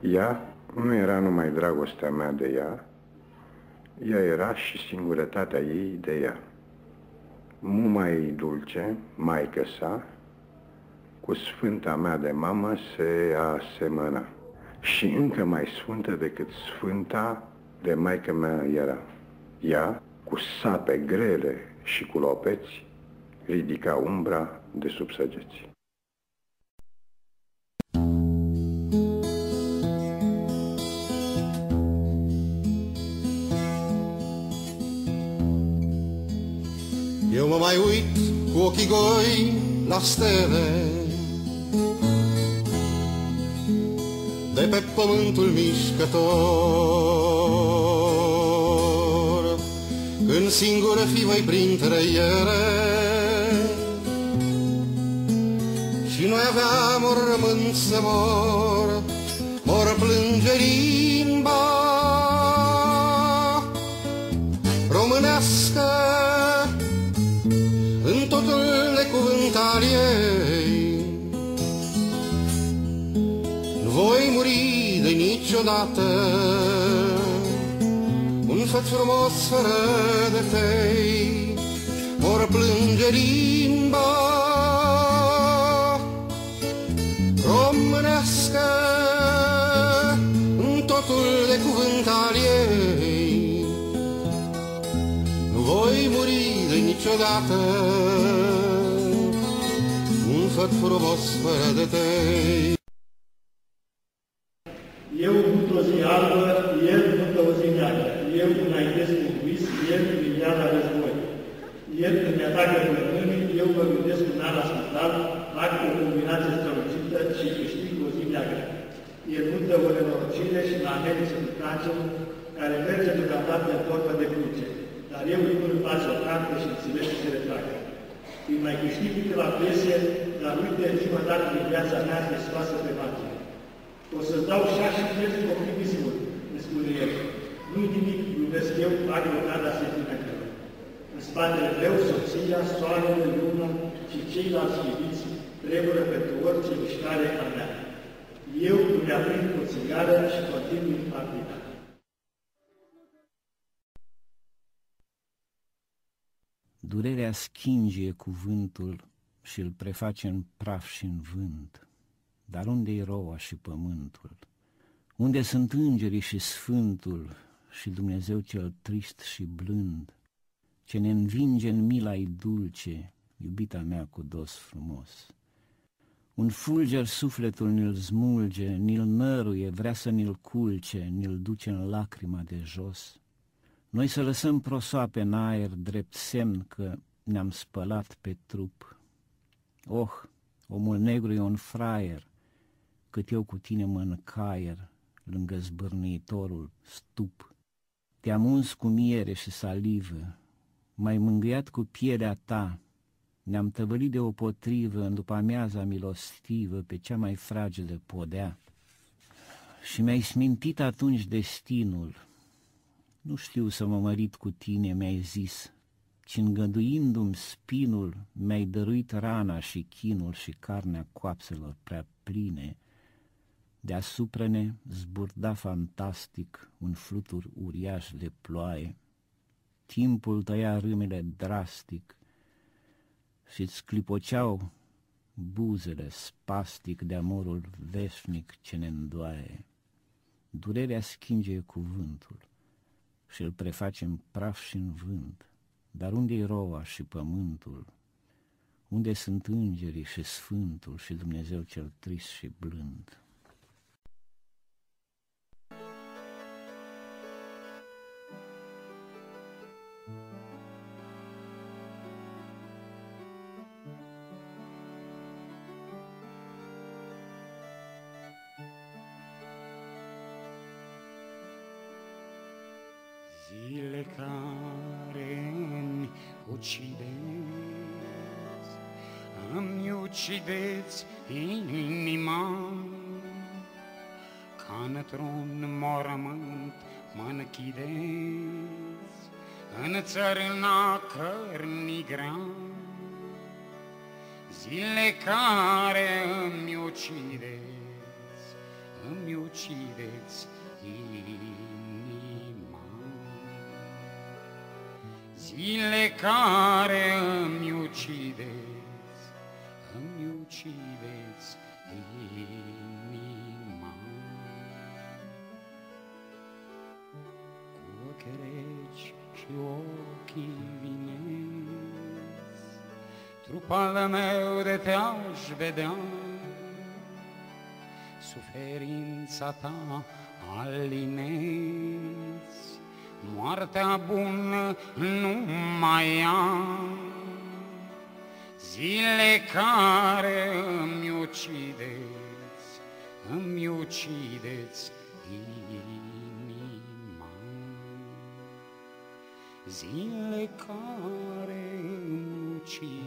Ea nu era numai dragostea mea de ea, ea era și singurătatea ei de ea. Mumai dulce, maică sa, cu sfânta mea de mamă se asemăna și încă mai sfântă decât sfânta de maică mea era. Ea, cu sape grele și cu lopeți, ridica umbra de sub săgeți. Eu mă mai uit cu ochii goi la stele. De pe pământul mișcător Când singură fi voi printre ele. Și noi aveam o rământ să mor Mor plânge limba Românească necuvânt al ei Nu voi muri de niciodată. Un făt frumos fără de tei Mor plânge limba Românească În totul de cuvânt al ei. Nu voi muri de niciodată Un făt frumos fără de tei Eu văd o zi albă, el văd o zi neagră. Eu înaintez cu vis, el vindea la război. El când mi-atacă plămânii, eu mă gândesc un an la spital, fac o combinație strălucită și câștig o zi neagră. El nu dă o nenorocire și la amenință cu cancerul, care merge deocamdată în formă de cruce. Dar eu nu îl face o carte și înțeleg și se retragă. Îi mai câștig câteva piese, dar uite, jumătate din viața mea este scoasă pe margine. O să-ți dau șase vieți cu optimismul, îmi spune el. Nu-i nimic, iubesc eu, agrocada sentimentelor. În spatele meu, soția, soarele, luna și ceilalți iubiți trebuie pentru orice mișcare a mea. Eu îmi aprind o țigară și continui partida. Durerea schingie cuvântul și îl preface în praf și în vânt. Dar unde e roa și pământul? Unde sunt îngerii și sfântul și Dumnezeu cel trist și blând, ce ne învinge în mila dulce, iubita mea cu dos frumos? Un fulger sufletul ni-l smulge, ni-l năruie, vrea să ni-l culce, ni-l duce în lacrima de jos. Noi să lăsăm prosoape în aer, drept semn că ne-am spălat pe trup. Oh, omul negru e un fraier, cât eu cu tine mă încaier, lângă zbârnitorul stup. Te-am uns cu miere și salivă, mai mângâiat cu pielea ta, ne-am tăvălit de o potrivă în după amiaza milostivă pe cea mai fragedă podea. Și mi-ai smintit atunci destinul, nu știu să mă mărit cu tine, mi-ai zis, ci îngăduindu-mi spinul, mi-ai dăruit rana și chinul și carnea coapselor prea pline. Deasupra-ne zburda fantastic un flutur uriaș de ploaie. Timpul tăia râmele drastic și-ți clipoceau buzele spastic de amorul veșnic ce ne îndoaie. Durerea schinge cuvântul și îl preface în praf și în vânt. Dar unde-i roa și pământul? Unde sunt îngerii și sfântul și Dumnezeu cel trist și blând? Zile care îmi ucideți, îmi ucideți inima, ca într-un mormânt mă închideți, în țărâna cărnii grea. Zile care îmi ucideți, îmi ucideți inima. Zile care îmi ucideți, îmi ucideți inima. Cu ochi reci și ochii vinezi, trupul meu de te-aș vedea, suferința ta alinezi, moartea bună nu mai am. Zile care îmi ucideți, îmi ucideți inima. Zile care îmi ucideți, îmi ucideți